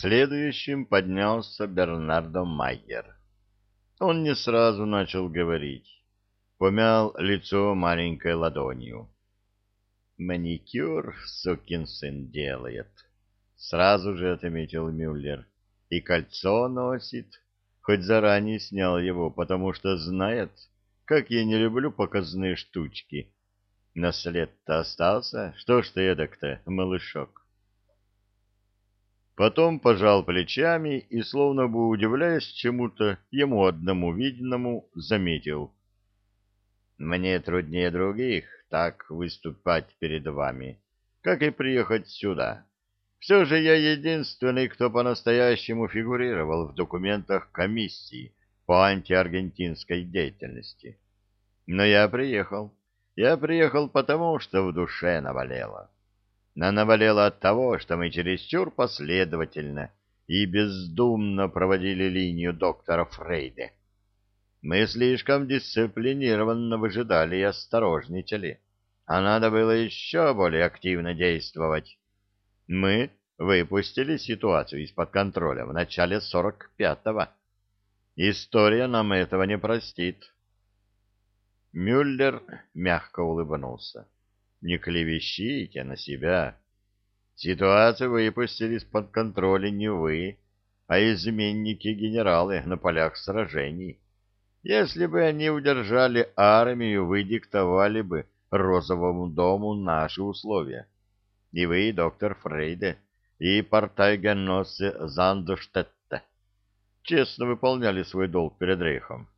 Следующим поднялся Бернардо Майер. Он не сразу начал говорить. Помял лицо маленькой ладонью. «Маникюр, сукин сын, делает», — сразу же отметил Мюллер. «И кольцо носит, хоть заранее снял его, потому что знает, как я не люблю показные штучки. Наслед-то остался, что ж ты эдак-то, малышок?» Потом пожал плечами и, словно бы удивляясь чему-то, ему одному видному, заметил. «Мне труднее других так выступать перед вами, как и приехать сюда. Все же я единственный, кто по-настоящему фигурировал в документах комиссии по антиаргентинской деятельности. Но я приехал. Я приехал потому, что в душе наболело но навалило от того, что мы чересчур последовательно и бездумно проводили линию доктора Фрейде. Мы слишком дисциплинированно выжидали и осторожничали, а надо было еще более активно действовать. Мы выпустили ситуацию из-под контроля в начале 45-го. История нам этого не простит. Мюллер мягко улыбнулся. Не клевещите на себя. Ситуацию выпустили из-под контроля не вы, а изменники-генералы на полях сражений. Если бы они удержали армию, вы диктовали бы Розовому дому наши условия. И вы, доктор Фрейде, и портайгеносцы Зандоштетта честно выполняли свой долг перед Рейхом.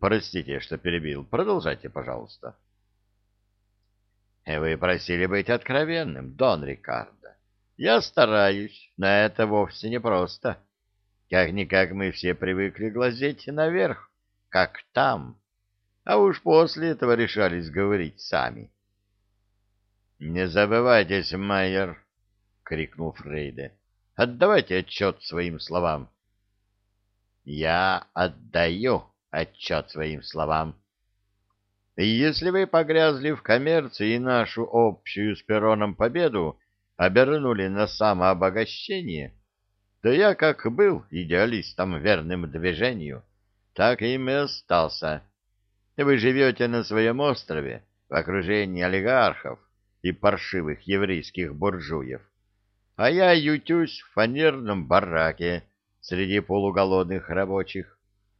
Простите, что перебил. Продолжайте, пожалуйста. Вы просили быть откровенным, Дон Рикардо. Я стараюсь, но это вовсе не просто. Как-никак мы все привыкли глазеть наверх, как там, а уж после этого решались говорить сами. — Не забывайтесь, Майер, — крикнул Фрейде. — Отдавайте отчет своим словам. — Я отдаю отчет своим словам, и если вы погрязли в коммерции и нашу общую с Пероном победу обернули на самообогащение, то я как был идеалистом верным движению, так им и остался. Вы живете на своем острове в окружении олигархов и паршивых еврейских буржуев, а я ютюсь в фанерном бараке среди полуголодных рабочих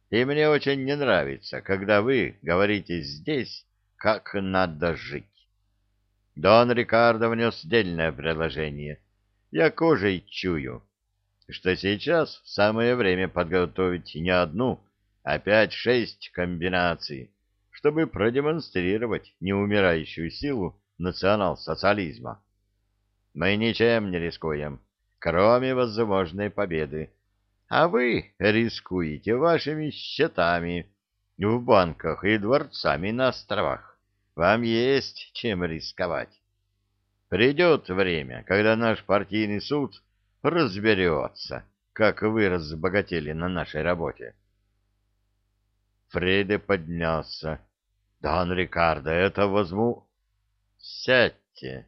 и мне очень не нравится, когда вы говорите здесь, как надо жить. Дон Рикардо внес дельное предложение. Я кожей чую, что сейчас самое время подготовить не одну, а пять-шесть комбинаций, чтобы продемонстрировать неумирающую силу национал-социализма. Мы ничем не рискуем, кроме возможной победы а вы рискуете вашими счетами в банках и дворцами на островах. Вам есть чем рисковать. Придет время, когда наш партийный суд разберется, как вы разбогатели на нашей работе. Фреде поднялся. — Дан Рикардо, это возьму... — Сядьте.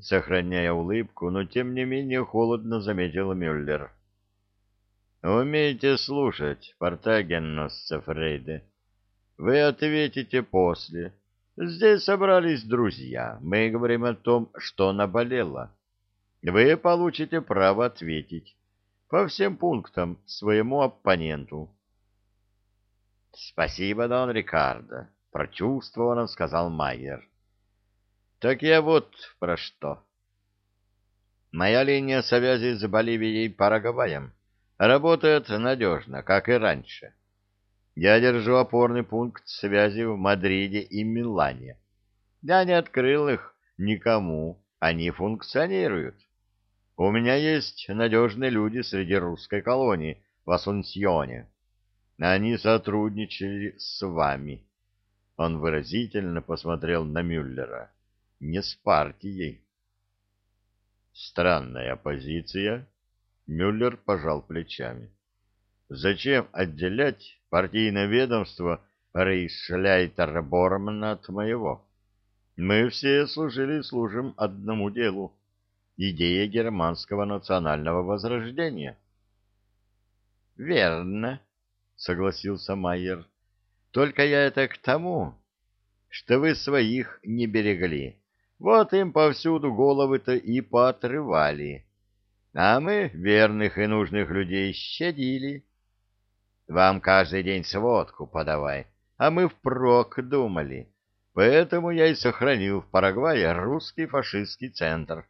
Сохраняя улыбку, но тем не менее холодно заметил Мюллер. — Умеете слушать, Портагенносца Фрейде. Вы ответите после. Здесь собрались друзья. Мы говорим о том, что наболело. Вы получите право ответить по всем пунктам своему оппоненту. — Спасибо, Дон Рикардо, — прочувствованно сказал Майер. — Так я вот про что. Моя линия связи с Боливией Парагваем работает надежно, как и раньше. Я держу опорный пункт связи в Мадриде и Милане. Я не открыл их никому, они функционируют. У меня есть надежные люди среди русской колонии в Асунсьоне. Они сотрудничали с вами. Он выразительно посмотрел на Мюллера. Не с партией. Странная позиция, Мюллер пожал плечами. Зачем отделять партийное ведомство Рейшляйтера Бормана от моего? Мы все служили и служим одному делу. идея германского национального возрождения. «Верно», — согласился Майер. «Только я это к тому, что вы своих не берегли. Вот им повсюду головы-то и поотрывали. А мы верных и нужных людей щадили. Вам каждый день сводку подавай, а мы впрок думали. Поэтому я и сохранил в Парагвае русский фашистский центр.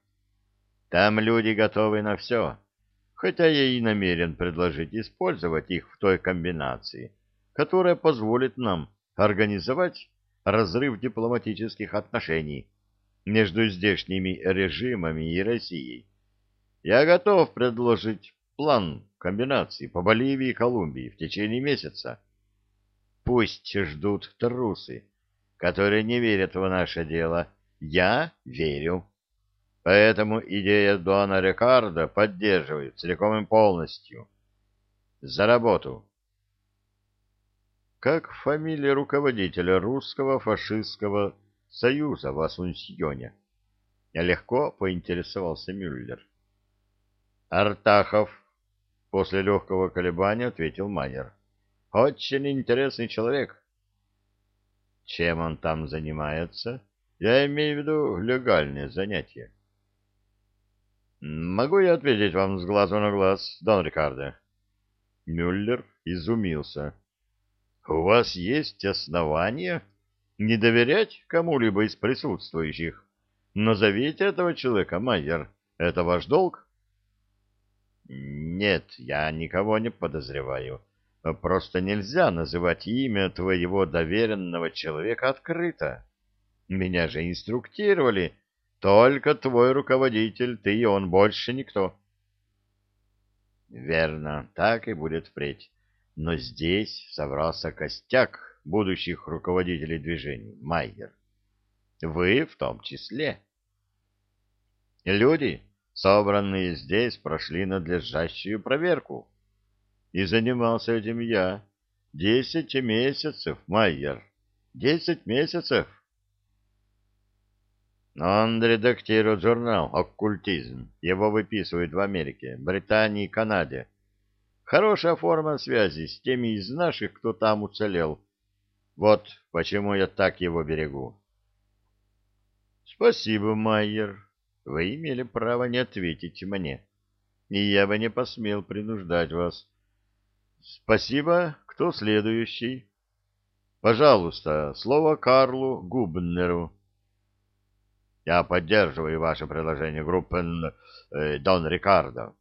Там люди готовы на все, хотя я и намерен предложить использовать их в той комбинации, которая позволит нам организовать разрыв дипломатических отношений между здешними режимами и Россией. Я готов предложить план комбинации по Боливии и Колумбии в течение месяца. Пусть ждут трусы, которые не верят в наше дело. Я верю. Поэтому идея Дона Рикардо поддерживаю целиком и полностью. За работу. Как фамилия руководителя русского фашистского союза в Асунсьоне? Легко поинтересовался Мюллер. Артахов, после легкого колебания ответил Майер. Очень интересный человек. Чем он там занимается? Я имею в виду легальные занятия. Могу я ответить вам с глазу на глаз, Дон Рикардо? Мюллер изумился. У вас есть основания не доверять кому-либо из присутствующих? Назовите этого человека, Майер. Это ваш долг? Нет, я никого не подозреваю. Просто нельзя называть имя твоего доверенного человека открыто. Меня же инструктировали. Только твой руководитель, ты и он, больше никто. Верно, так и будет впредь. Но здесь собрался костяк будущих руководителей движений, Майер. Вы в том числе. Люди, собранные здесь, прошли надлежащую проверку. И занимался этим я. Десять месяцев, Майер. Десять месяцев. Он редактирует журнал «Оккультизм». Его выписывают в Америке, Британии и Канаде. Хорошая форма связи с теми из наших, кто там уцелел. Вот почему я так его берегу. Спасибо, Майер. Вы имели право не ответить мне. И я бы не посмел принуждать вас. Спасибо. Кто следующий? Пожалуйста, слово Карлу Губнеру. Я поддерживаю ваше предложение, группен э, Дон Рикардо.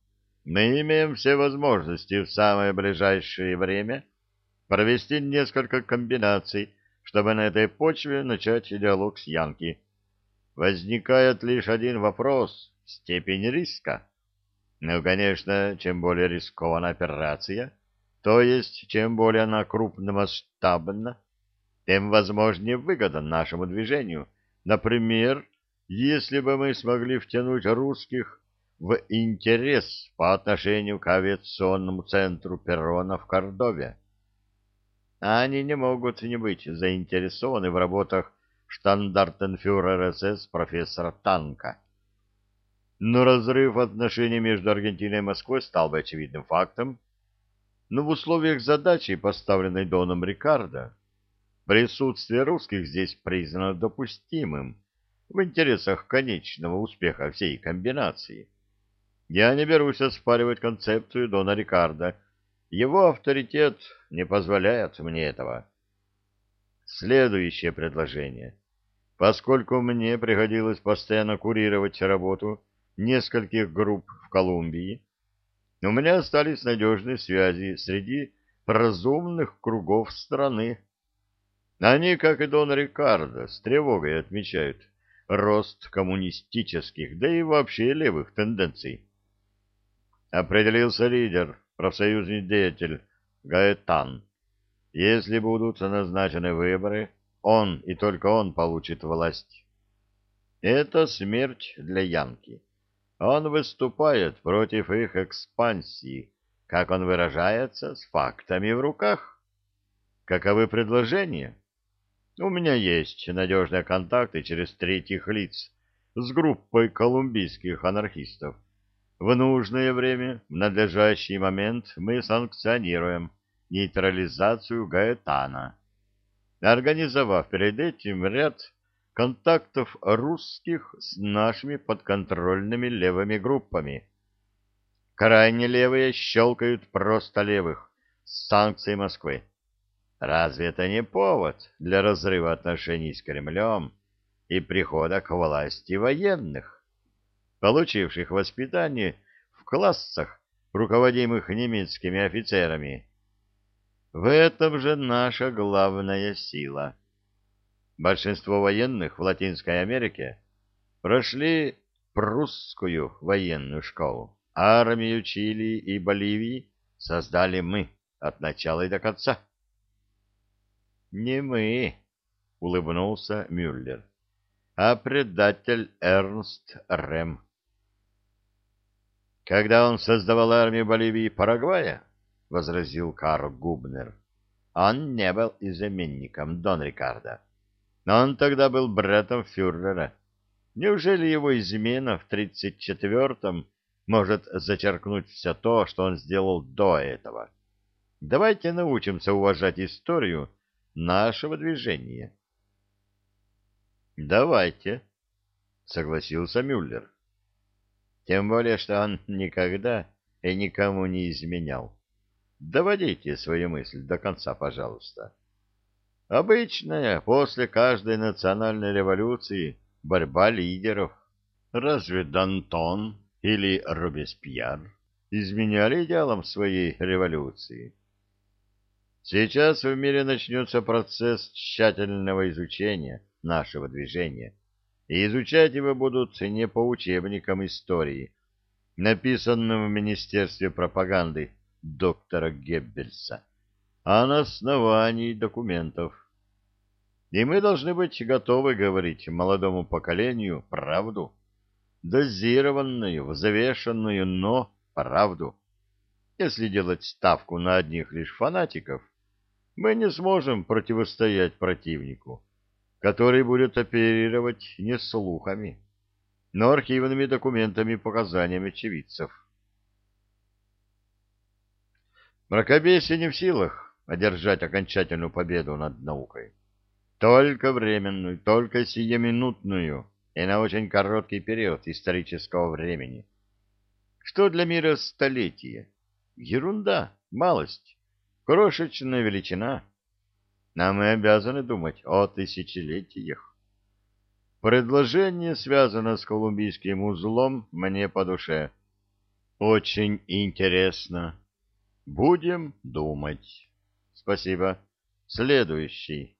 Мы имеем все возможности в самое ближайшее время провести несколько комбинаций, чтобы на этой почве начать диалог с Янки. Возникает лишь один вопрос — степень риска. Ну, конечно, чем более рискованная операция, то есть чем более она крупномасштабна, тем возможнее выгода нашему движению. Например, если бы мы смогли втянуть русских в интерес по отношению к авиационному центру Перрона в Кордове. Они не могут не быть заинтересованы в работах штандартенфюрера СС профессора Танка. Но разрыв отношений между Аргентиной и Москвой стал бы очевидным фактом. Но в условиях задачи, поставленной Доном Рикардо, присутствие русских здесь признано допустимым в интересах конечного успеха всей комбинации. Я не берусь оспаривать концепцию Дона Рикардо. Его авторитет не позволяет мне этого. Следующее предложение. Поскольку мне приходилось постоянно курировать работу нескольких групп в Колумбии, у меня остались надежные связи среди разумных кругов страны. Они, как и Дон Рикардо, с тревогой отмечают рост коммунистических, да и вообще левых тенденций. Определился лидер, профсоюзный деятель Гаэтан. Если будут назначены выборы, он и только он получит власть. Это смерть для Янки. Он выступает против их экспансии, как он выражается, с фактами в руках. Каковы предложения? У меня есть надежные контакты через третьих лиц с группой колумбийских анархистов. В нужное время, в надлежащий момент мы санкционируем нейтрализацию Гаэтана, организовав перед этим ряд контактов русских с нашими подконтрольными левыми группами. Крайне левые щелкают просто левых с санкций Москвы. Разве это не повод для разрыва отношений с Кремлем и прихода к власти военных, получивших воспитание в классах, руководимых немецкими офицерами? В этом же наша главная сила. Большинство военных в Латинской Америке прошли прусскую военную школу. Армию Чили и Боливии создали мы от начала и до конца. Не мы, улыбнулся Мюллер, а предатель Эрнст Рем. Когда он создавал армию Боливии и Парагвая, возразил Карл Губнер, он не был изменником Дон Рикардо. Но он тогда был братом фюрера. Неужели его измена в 34-м может зачеркнуть все то, что он сделал до этого? Давайте научимся уважать историю нашего движения. Давайте, согласился Мюллер. Тем более, что он никогда и никому не изменял. Доводите свою мысль до конца, пожалуйста. Обычная после каждой национальной революции борьба лидеров. Разве Дантон или Робеспьер изменяли идеалам своей революции? Сейчас в мире начнется процесс тщательного изучения нашего движения, и изучать его будут не по учебникам истории, написанным в Министерстве пропаганды доктора Геббельса, а на основании документов. И мы должны быть готовы говорить молодому поколению правду, дозированную, взвешенную, но правду. Если делать ставку на одних лишь фанатиков – мы не сможем противостоять противнику, который будет оперировать не слухами, но архивными документами показаниями очевидцев. Мракобесие не в силах одержать окончательную победу над наукой. Только временную, только сиюминутную и на очень короткий период исторического времени. Что для мира столетие? Ерунда, малость крошечная величина. Нам мы обязаны думать о тысячелетиях. Предложение связано с колумбийским узлом мне по душе. Очень интересно. Будем думать. Спасибо. Следующий.